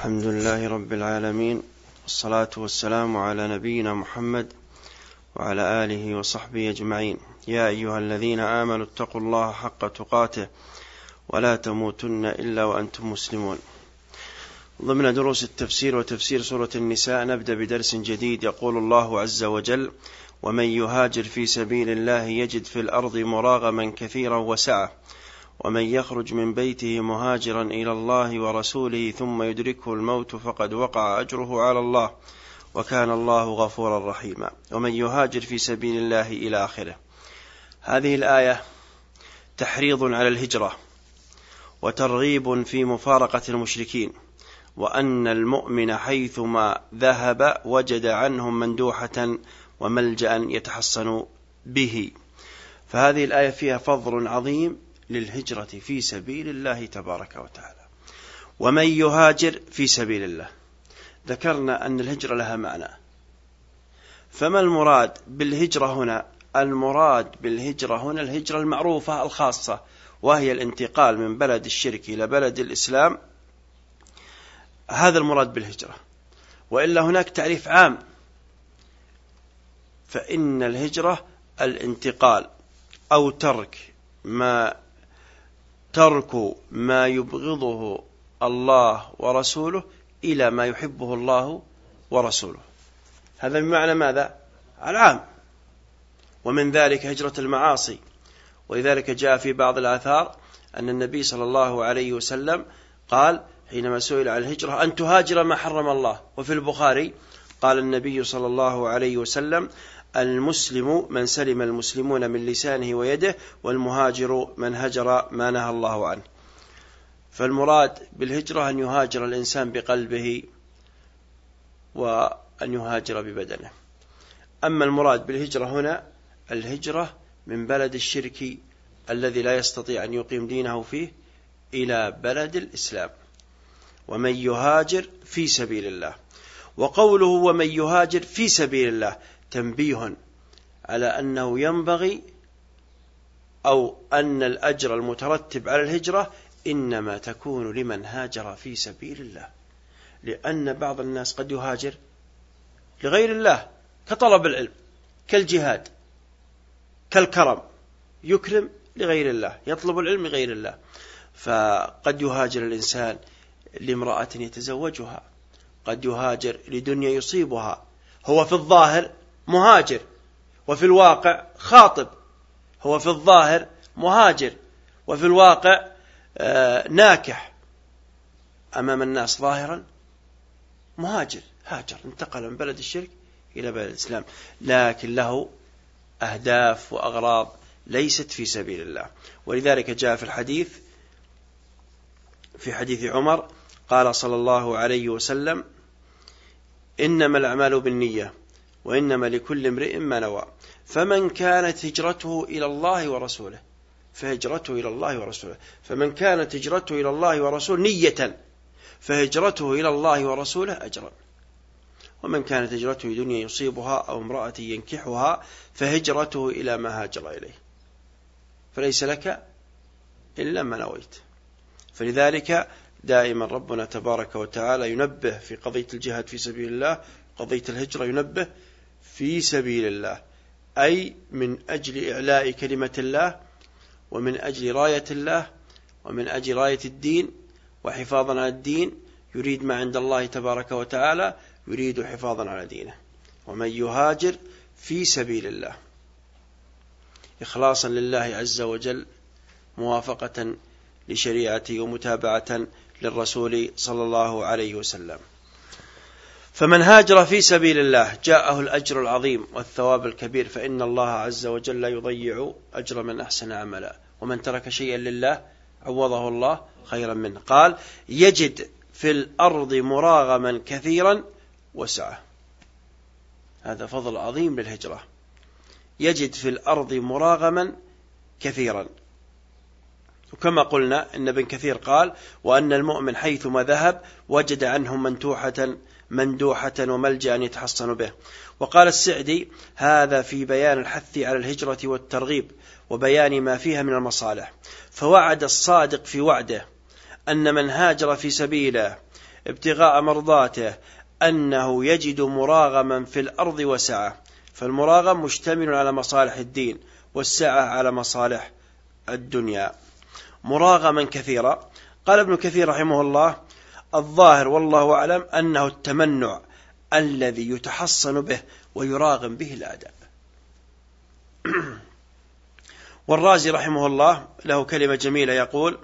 الحمد لله رب العالمين والصلاة والسلام على نبينا محمد وعلى آله وصحبه أجمعين. يا أيها الذين آمنوا اتقوا الله حق تقاته ولا تموتن إلا وأنتم مسلمون. ضمن دروس التفسير وتفسير سورة النساء نبدأ بدرس جديد يقول الله عز وجل ومن يهاجر في سبيل الله يجد في الأرض مراغما كثيرا وسعة ومن يخرج من بيته مهاجرا إلى الله ورسوله ثم يدركه الموت فقد وقع أجره على الله وكان الله غفورا رحيما. ومن يهاجر في سبيل الله إلى آخره. هذه الآية تحريض على الهجرة وترغيب في مفارقة المشركين وأن المؤمن حيثما ذهب وجد عنهم مندوحة وملجأ يتحصن به. فهذه الآية فيها فضل عظيم للهجرة في سبيل الله تبارك وتعالى. ومن يهاجر في سبيل الله. ذكرنا أن الهجرة لها معنى. فما المراد بالهجرة هنا؟ المراد بالهجرة هنا الهجرة المعروفة الخاصة وهي الانتقال من بلد الشرك إلى بلد الإسلام. هذا المراد بالهجرة. وإلا هناك تعريف عام. فإن الهجرة الانتقال أو ترك ما ترك ما يبغضه الله ورسوله إلى ما يحبه الله ورسوله. هذا بمعنى ماذا؟ العام. ومن ذلك هجرة المعاصي. ولذلك جاء في بعض الآثار أن النبي صلى الله عليه وسلم قال حينما سئل عن الهجرة أن تهاجر ما حرم الله. وفي البخاري قال النبي صلى الله عليه وسلم المسلم من سلم المسلمون من لسانه ويده والمهاجر من هجر ما نهى الله عنه. فالمراد بالهجرة أن يهاجر الإنسان بقلبه وأن يهاجر ببدنه. أما المراد بالهجرة هنا الهجرة من بلد الشرك الذي لا يستطيع أن يقيم دينه فيه إلى بلد الإسلام. ومن يهاجر في سبيل الله. وقوله ومن يهاجر في سبيل الله تنبيه على أنه ينبغي أو أن الأجر المترتب على الهجرة إنما تكون لمن هاجر في سبيل الله. لأن بعض الناس قد يهاجر لغير الله كطلب العلم كالجهاد كالكرم يكرم لغير الله يطلب العلم لغير الله. فقد يهاجر الإنسان لامرأة يتزوجها قد يهاجر لدنيا يصيبها هو في الظاهر مهاجر. وفي الواقع خاطب. هو في الظاهر مهاجر. وفي الواقع آه، ناكح. أمام الناس ظاهرا مهاجر. هاجر. انتقل من بلد الشرك إلى بلد الإسلام. لكن له أهداف وأغراض ليست في سبيل الله. ولذلك جاء في الحديث في حديث عمر قال صلى الله عليه وسلم إنما الأعمال بالنية. وإنما لكل امرئ ما نوى. فمن كانت هجرته إلى الله ورسوله فهجرته إلى الله ورسوله. فمن كانت هجرته إلى الله ورسوله نية فهجرته إلى الله ورسوله أجرا. ومن كانت هجرته دنيا يصيبها أو امرأة ينكحها فهجرته إلى ما هاجر إليه. فليس لك إلا ما نويت. فلذلك دائما ربنا تبارك وتعالى ينبه في قضية الجهاد في سبيل الله قضية الهجرة ينبه في سبيل الله أي من أجل إعلاء كلمة الله ومن أجل راية الله ومن أجل راية الدين وحفاظا على الدين يريد ما عند الله تبارك وتعالى يريد حفاظا على دينه. ومن يهاجر في سبيل الله إخلاصا لله عز وجل موافقة لشريعته ومتابعة للرسول صلى الله عليه وسلم. فمن هاجر في سبيل الله جاءه الأجر العظيم والثواب الكبير فإن الله عز وجل يضيع أجر من أحسن عملا ومن ترك شيئا لله عوضه الله خيرا منه. قال يجد في الأرض مراغما كثيرا وسعة. هذا فضل عظيم للهجرة. يجد في الأرض مراغما كثيرا. وكما قلنا إن ابن كثير قال وأن المؤمن حيثما ذهب وجد عنهم منتوحة مندوحة وملجأ يتحصن به. وقال السعدي هذا في بيان الحث على الهجرة والترغيب وبيان ما فيها من المصالح. فوعد الصادق في وعده أن من هاجر في سبيله ابتغاء مرضاته أنه يجد مراغما في الأرض وسعة. فالمراغم مشتمل على مصالح الدين والسعة على مصالح الدنيا. مراغما كثيرا قال ابن كثير رحمه الله الظاهر والله أعلم أنه التمنع الذي يتحصن به ويراغم به الأداء والرازي رحمه الله له كلمة جميلة يقول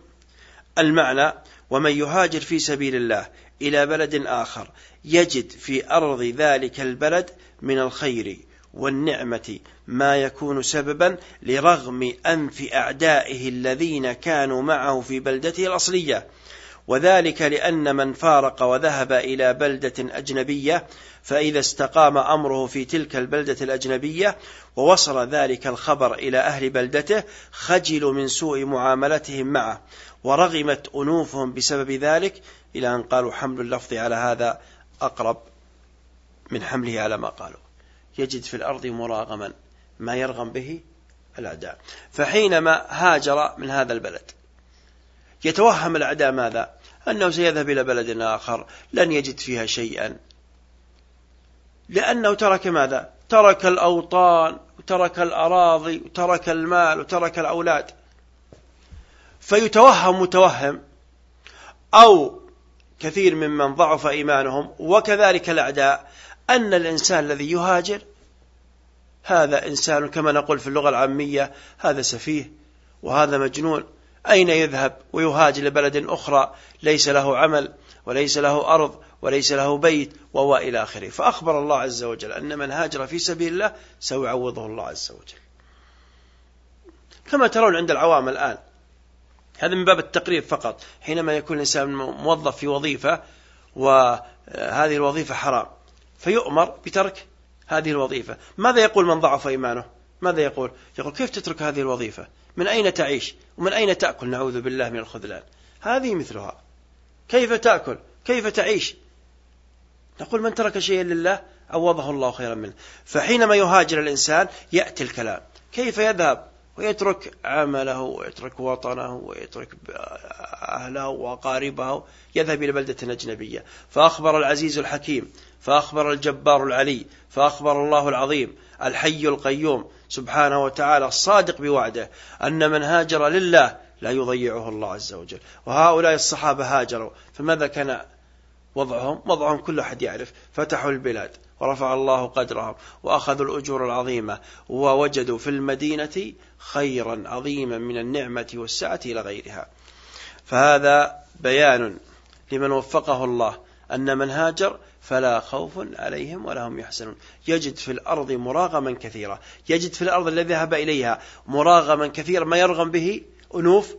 المعنى ومن يهاجر في سبيل الله إلى بلد آخر يجد في أرض ذلك البلد من الخير والنعمة ما يكون سببا لرغم أنف أعدائه الذين كانوا معه في بلدته الأصلية. وذلك لأن من فارق وذهب إلى بلدة أجنبية فإذا استقام أمره في تلك البلدة الأجنبية ووصل ذلك الخبر إلى أهل بلدته خجلوا من سوء معاملتهم معه ورغمت أنوفهم بسبب ذلك إلى أن قالوا حمل اللفظ على هذا أقرب من حمله على ما قالوا. يجد في الأرض مراغما ما يرغم به الأعداء فحينما هاجر من هذا البلد يتوهم الأعداء ماذا؟ أنه سيذهب إلى بلد آخر لن يجد فيها شيئا. لأنه ترك ماذا؟ ترك الأوطان وترك الأراضي وترك المال وترك الأولاد. فيتوهم متوهم أو كثير ممن ضعف إيمانهم وكذلك الأعداء أن الإنسان الذي يهاجر هذا إنسان كما نقول في اللغة العامية هذا سفيه وهذا مجنون. أين يذهب ويهاجر لبلد أخرى؟ ليس له عمل وليس له أرض وليس له بيت وهو إلى آخره. فأخبر الله عز وجل أن من هاجر في سبيل الله سيعوضه الله عز وجل. كما ترون عند العوام الآن هذا من باب التقريب فقط. حينما يكون الإنسان موظف في وظيفة وهذه الوظيفة حرام فيؤمر بترك هذه الوظيفة. ماذا يقول من ضعف إيمانه؟ ماذا يقول؟ يقول كيف تترك هذه الوظيفة؟ من أين تعيش؟ ومن أين تأكل؟ نعوذ بالله من الخذلان. هذه مثلها. كيف تأكل؟ كيف تعيش؟ نقول من ترك شيئا لله عوضه الله خيرا منه. فحينما يهاجر الإنسان يأتي الكلام. كيف يذهب؟ ويترك عمله ويترك وطنه ويترك أهله وأقاربه. يذهب إلى بلدة أجنبية. فأخبر العزيز الحكيم فأخبر الجبار العلي فأخبر الله العظيم الحي القيوم سبحانه وتعالى الصادق بوعده أن من هاجر لله لا يضيعه الله عز وجل. وهؤلاء الصحابة هاجروا فماذا كان وضعهم؟ وضعهم كل أحد يعرف. فتحوا البلاد ورفع الله قدرهم وأخذوا الأجور العظيمة ووجدوا في المدينة خيرا عظيما من النعمة والسعة إلى غيرها. فهذا بيان لمن وفقه الله أن من هاجر فلا خوف عليهم ولا هم يحزنون. يجد في الأرض مراغما كثيرا. يجد في الأرض الذي ذهب إليها مراغما كثيرا. ما يرغم به أنوف؟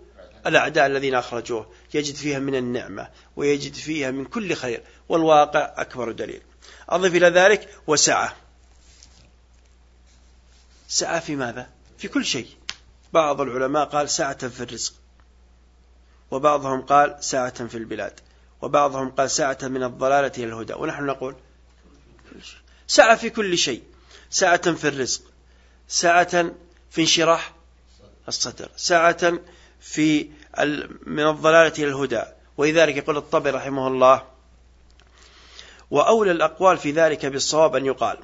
الأعداء الذين أخرجوه. يجد فيها من النعمة ويجد فيها من كل خير. والواقع أكبر دليل. أضف إلى ذلك وسعة. سعة في ماذا؟ في كل شيء. بعض العلماء قال سعة في الرزق. وبعضهم قال سعة في البلاد. وبعضهم قال سعة من الضلالة إلى الهدى. ونحن نقول سعة في كل شيء. سعة في الرزق. سعة في انشراح الصدر. سعة في من الضلالة إلى الهدى. ولذلك يقول الطبري رحمه الله وأولى الأقوال في ذلك بالصواب أن يقال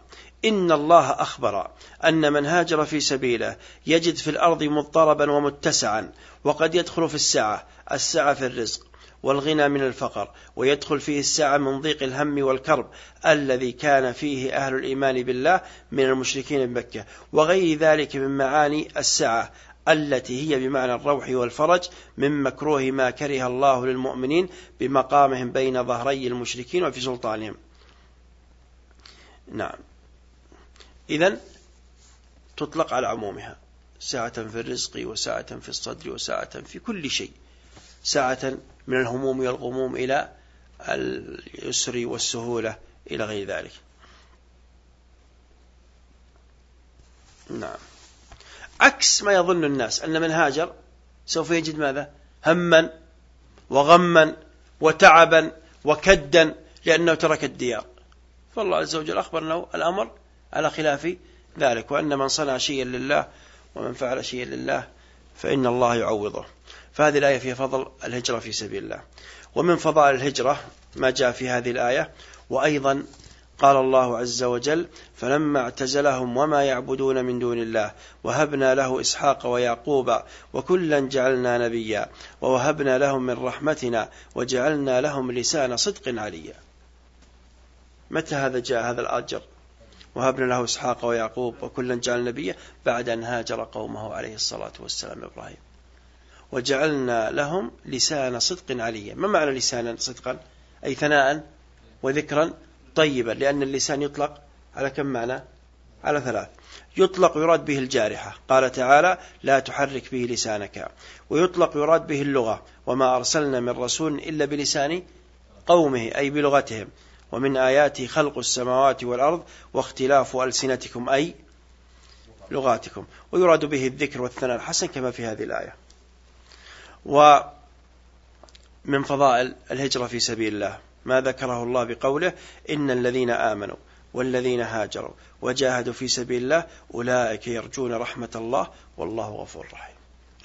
إن الله أخبر أن من هاجر في سبيله يجد في الأرض مضطربا ومتسعا وقد يدخل في السعة السعة في الرزق. والغنى من الفقر ويدخل فيه السعة من ضيق الهم والكرب الذي كان فيه أهل الإيمان بالله من المشركين بمكة وغير ذلك من معاني السعة التي هي بمعنى الروح والفرج من مكروه ما كره الله للمؤمنين بمقامهم بين ظهري المشركين وفي سلطانهم. نعم. إذا تطلق على عمومها ساعة في الرزق وساعة في الصدر وساعة في كل شيء. ساعة من الهموم والغموم إلى اليسر والسهولة إلى غير ذلك. نعم. عكس ما يظن الناس أن من هاجر سوف يجد ماذا؟ هما وغما وتعبا وكدا لأنه ترك الديار. فالله عز وجل أخبرنا الأمر على خلاف ذلك وأن من صنع شيئا لله ومن فعل شيئا لله فإن الله يعوضه. فهذه الآية فيها فضل الهجرة في سبيل الله. ومن فضائل الهجرة ما جاء في هذه الآية وأيضا قال الله عز وجل فلما اعتزلهم وما يعبدون من دون الله وهبنا له إسحاق ويعقوب وكلا جعلنا نبيا ووهبنا لهم من رحمتنا وجعلنا لهم لسان صدق عليا. متى هذا جاء هذا الأجر؟ وهبنا له إسحاق ويعقوب وكلا جعلنا نبيا بعد أن هاجر قومه عليه الصلاة والسلام إبراهيم. وجعلنا لهم لسان صدق عليا. ما معنى لسانا صدقا؟ أي ثناء وذكرا طيبا لأن اللسان يطلق على كم معنى؟ على ثلاث. يطلق يراد به الجارحة. قال تعالى لا تحرك به لسانك. ويطلق يراد به اللغة. وما أرسلنا من رسول إلا بلسان قومه أي بلغتهم. ومن آياته خلق السماوات والأرض واختلاف ألسنتكم أي لغاتكم. ويراد به الذكر والثناء. الحسن كما في هذه الآية. ومن فضائل الهجرة في سبيل الله. ما ذكره الله بقوله إن الذين آمنوا والذين هاجروا وجاهدوا في سبيل الله أولئك يرجون رحمة الله والله غفور رحيم.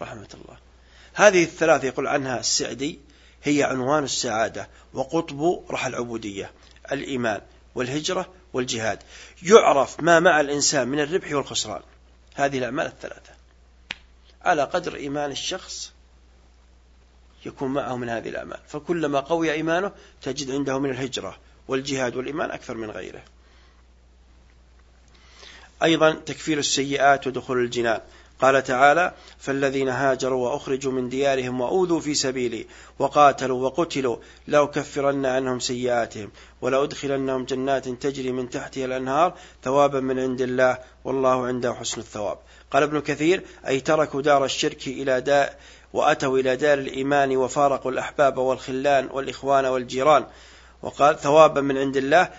رحمة الله. هذه الثلاث يقول عنها السعدي هي عنوان السعادة وقطب رحى العبودية الإيمان والهجرة والجهاد. يعرف ما مع الإنسان من الربح والخسران. هذه الأعمال الثلاثة. على قدر إيمان الشخص يكون معه من هذه الأعمال. فكلما قوي إيمانه تجد عنده من الهجرة والجهاد والإيمان أكثر من غيره. أيضا تكفير السيئات ودخول الجنان. قال تعالى فالذين هاجروا وأخرجوا من ديارهم وأوذوا في سبيلي وقاتلوا وقتلوا لأكفرن عنهم سيئاتهم ولأدخلنهم جنات تجري من تحتها الأنهار ثوابا من عند الله والله عنده حسن الثواب. قال ابن كثير أي تركوا دار الشرك إلى داء وأتوا إلى دار الإيمان وفارقوا الأحباب والخلان والإخوان والجيران. وقال ثوابا من عند الله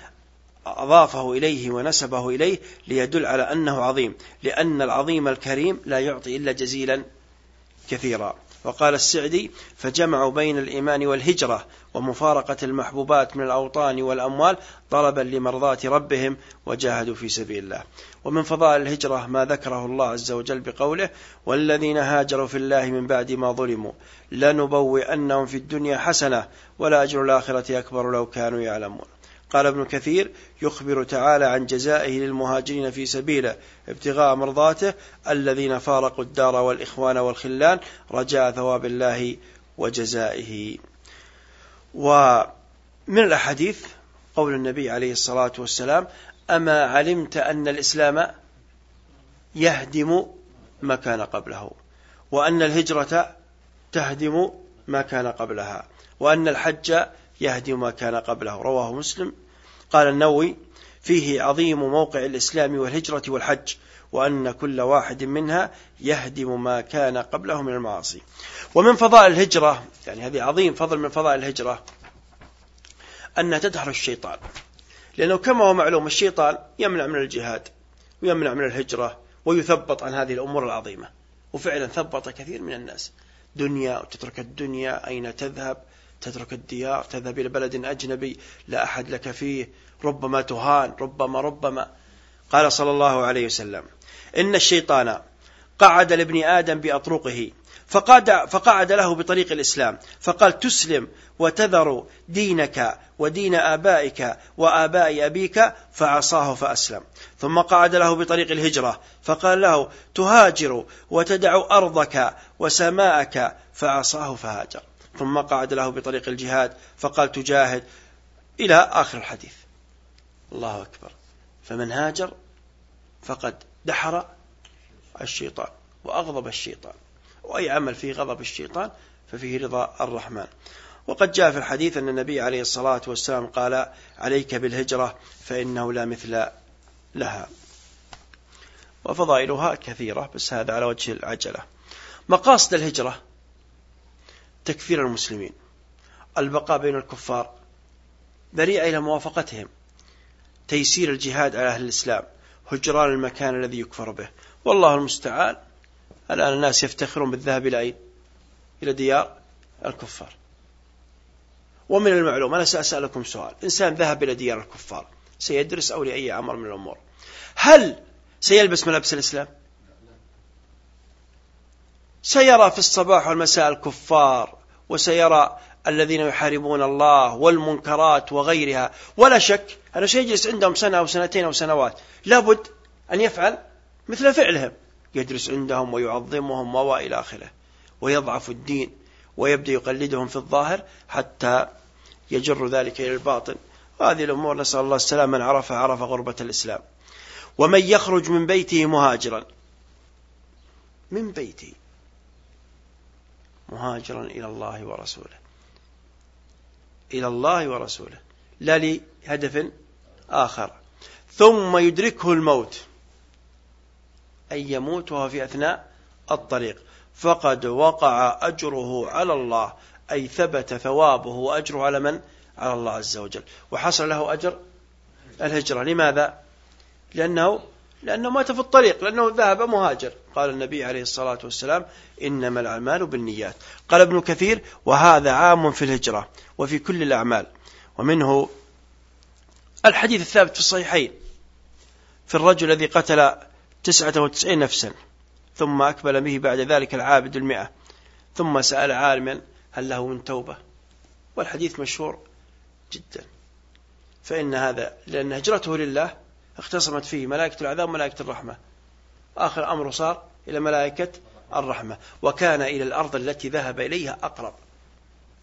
أضافه إليه ونسبه إليه ليدل على أنه عظيم لأن العظيم الكريم لا يعطي إلا جزيلا كثيرا. وقال السعدي فجمعوا بين الإيمان والهجرة ومفارقة المحبوبات من الأوطان والأموال طلبا لمرضاة ربهم وجاهدوا في سبيل الله. ومن فضائل الهجرة ما ذكره الله عز وجل بقوله والذين هاجروا في الله من بعد ما ظلموا لنبوئنهم في الدنيا حسنة ولا أجر الآخرة أكبر لو كانوا يعلمون. قال ابن كثير يخبر تعالى عن جزائه للمهاجرين في سبيله ابتغاء مرضاته الذين فارقوا الدار والإخوان والخلان رجاء ثواب الله وجزائه. ومن الأحاديث قول النبي عليه الصلاة والسلام أما علمت أن الإسلام يهدم ما كان قبله وأن الهجرة تهدم ما كان قبلها وأن الحج يهدم ما كان قبله. رواه مسلم. قال النووي فيه عظيم موقع الإسلام والهجرة والحج وأن كل واحد منها يهدم ما كان قبله من المعاصي. ومن فضائل الهجرة يعني هذه عظيم فضل من فضائل الهجرة أن تدهر الشيطان. لأنه كما هو معلوم الشيطان يمنع من الجهاد ويمنع من الهجرة ويثبط عن هذه الأمور العظيمة. وفعلا ثبط كثير من الناس. دنيا وتترك الدنيا أين تذهب؟ تترك الديار تذهب إلى بلد أجنبي لا أحد لك فيه ربما تهان ربما ربما. قال صلى الله عليه وسلم إن الشيطان قعد لابن آدم بأطرقه فقعد, فقعد له بطريق الإسلام فقال تسلم وتذر دينك ودين آبائك وآباء أبيك فعصاه فأسلم. ثم قعد له بطريق الهجرة فقال له تهاجر وتدع أرضك وسماءك فعصاه فهاجر. ثم قعد له بطريق الجهاد فقال تجاهد. إلى آخر الحديث. الله أكبر. فمن هاجر فقد دحر الشيطان وأغضب الشيطان وأي عمل فيه غضب الشيطان ففيه رضا الرحمن. وقد جاء في الحديث أن النبي عليه الصلاة والسلام قال عليك بالهجرة فإنه لا مثل لها. وفضائلها كثيرة بس هذا على وجه العجلة. مقاصد الهجرة تكفير المسلمين. البقاء بين الكفار ذريعة إلى موافقتهم. تيسير الجهاد على أهل الإسلام. هجران المكان الذي يكفر به. والله المستعان. الآن الناس يفتخرون بالذهاب إلى أين؟ إلى ديار الكفار. ومن المعلوم أنا سأسألكم سؤال. إنسان ذهب إلى ديار الكفار سيدرس أو لأي أمر من الأمور؟ هل سيلبس ملابس الإسلام؟ سيرى في الصباح والمساء الكفار وسيرى الذين يحاربون الله والمنكرات وغيرها. ولا شك أنه سيجلس عندهم سنة أو سنتين أو سنوات. لابد أن يفعل مثل فعلهم. يجلس عندهم ويعظمهم وإلى آخره. ويضعف الدين ويبدأ يقلدهم في الظاهر حتى يجر ذلك إلى الباطن. وهذه الأمور نسأل الله السلام من عرف عرف غربة الإسلام. ومن يخرج من بيته مهاجرا. من بيته. مهاجرا إلى الله ورسوله. إلى الله ورسوله. لا لهدف آخر. ثم يدركه الموت. أن يموت وهو في أثناء الطريق. فقد وقع أجره على الله. أي ثبت ثوابه وأجره على من؟ على الله عز وجل. وحصل له أجر الهجرة. لماذا؟ لأنه لأنه مات في الطريق لأنه ذهب مهاجر. قال النبي عليه الصلاة والسلام إنما الأعمال بالنيات. قال ابن كثير وهذا عام في الهجرة وفي كل الأعمال. ومنه الحديث الثابت في الصحيحين. في الرجل الذي قتل تسعة وتسعين نفسا ثم أكمل به بعد ذلك العابد المئة. ثم سأل عالما هل له من توبة؟ والحديث مشهور جدا. فإن هذا لأن هجرته لله اختصمت فيه ملائكة العذاب وملائكة الرحمة. آخر أمره صار إلى ملائكة الرحمة. وكان إلى الأرض التي ذهب إليها أقرب.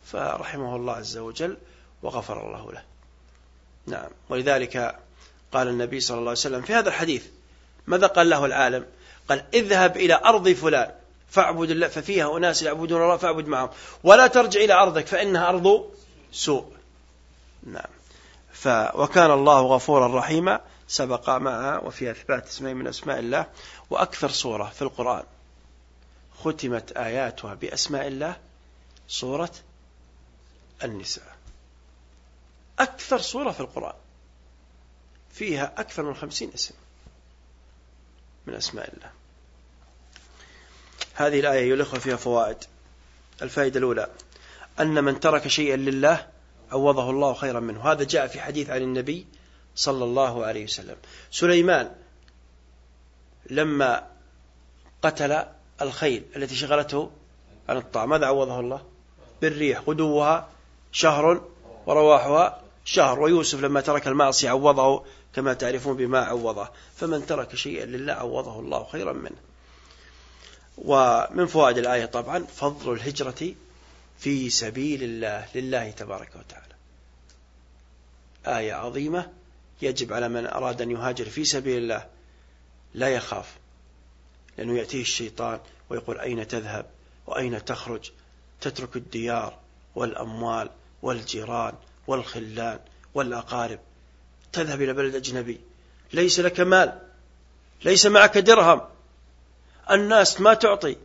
فرحمه الله عز وجل وغفر الله له. نعم. ولذلك قال النبي صلى الله عليه وسلم في هذا الحديث ماذا قال له العالم؟ قال اذهب إلى أرض فلان فاعبد الله ففيها أناس يعبدون الله فاعبد معهم. ولا ترجع إلى أرضك فإنها أرض سوء. نعم. ف وكان الله غفورا رحيما سبق معها وفي إثبات اسمين من أسماء الله وأكثر صورة في القرآن. ختمت آياتها بأسماء الله صورة النساء. أكثر صورة في القرآن. فيها أكثر من خمسين اسم من أسماء الله. هذه الآية يلخ فيها فوائد. الفائدة الأولى أن من ترك شيئا لله عوضه الله خيرا منه. هذا جاء في حديث عن النبي صلى الله عليه وسلم. سليمان لما قتل الخيل التي شغلته عن الطعام ماذا عوضه الله؟ بالريح غدوها شهر ورواحها شهر. ويوسف لما ترك المعصية عوضه كما تعرفون بما عوضه. فمن ترك شيئا لله عوضه الله خيرا منه. ومن فوائد الآية طبعا فضل الهجرة في سبيل الله لله تبارك وتعالى. آية عظيمة. يجب على من أراد أن يهاجر في سبيل الله لا يخاف لأنه يأتيه الشيطان ويقول أين تذهب وأين تخرج؟ تترك الديار والأموال والجيران والخلان والأقارب. تذهب إلى بلد أجنبي. ليس لك مال ليس معك درهم. الناس ما تعطي.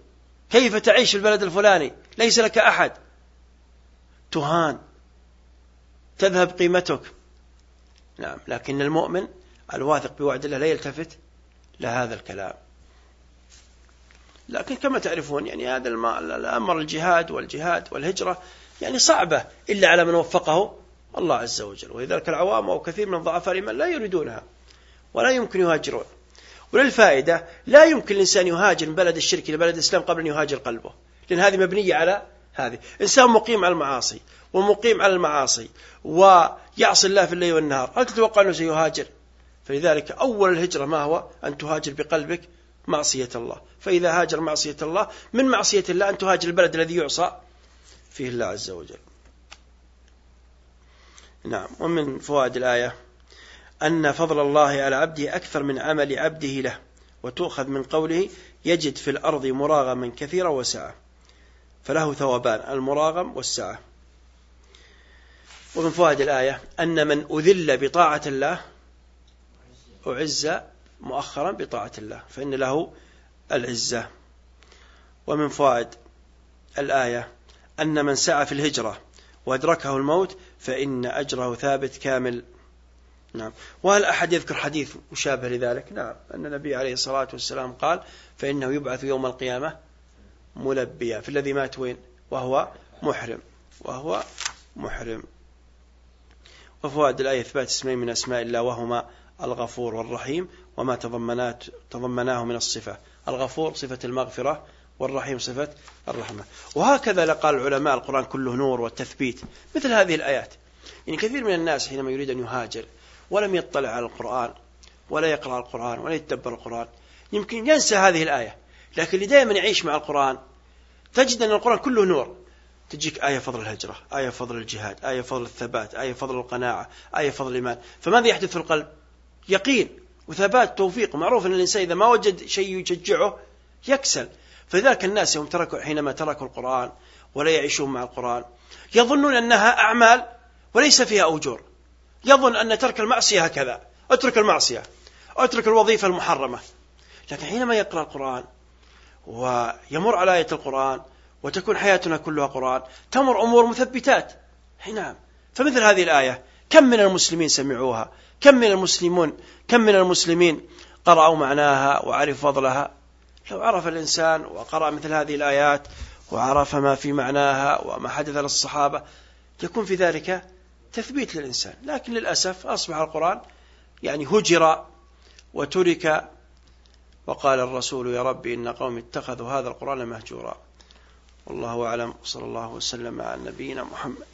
كيف تعيش في البلد الفلاني؟ ليس لك أحد. تهان. تذهب قيمتك. نعم. لكن المؤمن الواثق بوعد الله لا يلتفت لهذا الكلام. لكن كما تعرفون يعني هذا الأمر الجهاد والجهاد والهجرة يعني صعبة إلا على من وفقه الله عز وجل. ولذلك العوام أو كثير من ضعفاء الإيمان لا يريدونها ولا يمكن يهاجرون. وللفائدة لا يمكن الإنسان يهاجر من بلد الشرك إلى بلد الإسلام قبل أن يهاجر قلبه لأن هذه مبنية على هذه. إنسان مقيم على المعاصي ومقيم على المعاصي ويعصي الله في الليل والنهار. هل تتوقع أنه سيهاجر؟ فلذلك أول الهجرة ما هو؟ أن تهاجر بقلبك معصية الله. فإذا هاجر معصية الله من معصية الله أن تهاجر البلد الذي يعصى؟ فيه الله عز وجل. نعم. ومن فوائد الآية أن فضل الله على عبده أكثر من عمل عبده له وتؤخذ من قوله يجد في الأرض مراغما كثيرا وسعة فله ثوابان المراغم والسعة ومن فوائد الآية أن من أذل بطاعة الله أعز مؤخرا بطاعة الله فإن له العزة. ومن فوائد الآية أن من سعى في الهجرة وأدركه الموت فإن أجره ثابت كامل. نعم. وهل أحد يذكر حديث مشابه لذلك؟ نعم. أن النبي عليه الصلاة والسلام قال فإنه يبعث يوم القيامة ملبيا في الذي مات وين؟ وهو محرم. وهو محرم. وفوائد الآية إثبات اسمين من أسماء الله وهما الغفور والرحيم وما تضمنات تضمناه من الصفة. الغفور صفة المغفرة والرحيم صفة الرحمة. وهكذا لقال العلماء القرآن كله نور والتثبيت مثل هذه الآيات. يعني كثير من الناس حينما يريد أن يهاجر ولم يطلع على القرآن ولا يقرأ القرآن ولا يتدبر القرآن يمكن ينسى هذه الآية. لكن اللي دائما يعيش مع القرآن تجد أن القرآن كله نور. تجيك آية فضل الهجرة آية فضل الجهاد آية فضل الثبات آية فضل القناعة آية فضل الإيمان. فماذا يحدث في القلب؟ يقين وثبات توفيق. معروف أن الإنسان إذا ما وجد شيء يشجعه يكسل. فلذلك الناس يوم تركوا حينما تركوا القرآن ولا يعيشون مع القرآن يظنون أنها أعمال وليس فيها أجور. يظن أن ترك المعصية هكذا. اترك المعصية اترك الوظيفة المحرمة. لكن حينما يقرأ القرآن ويمر على آية القرآن وتكون حياتنا كلها قرآن تمر أمور مثبتات. نعم. فمثل هذه الآية كم من المسلمين سمعوها؟ كم من المسلمون كم من المسلمين قرأوا معناها وعرفوا فضلها؟ لو عرف الإنسان وقرأ مثل هذه الآيات وعرف ما في معناها وما حدث للصحابة يكون في ذلك تثبيت للإنسان. لكن للأسف أصبح القرآن يعني هجر وترك وقال الرسول يا ربي إن قوم اتخذوا هذا القرآن مهجورا. والله أعلم. صلى الله وسلم على نبينا محمد.